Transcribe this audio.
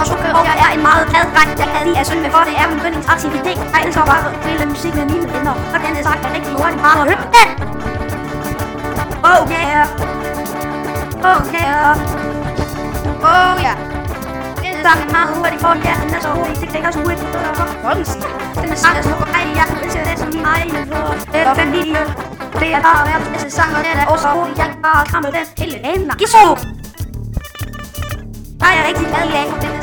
og sukkerov Jeg er en meget glad dreng. Jeg kan lide at for det er min yndlingsaktivitet Jeg elsker bare at spille musik med mine venner. Og denne sang bare at høre den Oh Oh yeah. Oh, oh er meget hurtig, for jeg er så hurtig Det klikker så hurtigt, og så konst Denne sang er så hurtig, jeg elsker det som min egen Det er den Det er bare verdens bedste sang, og den er også Jeg kan bare kramme den hele dagen Giv så! Nej, jeg er rigtig glad i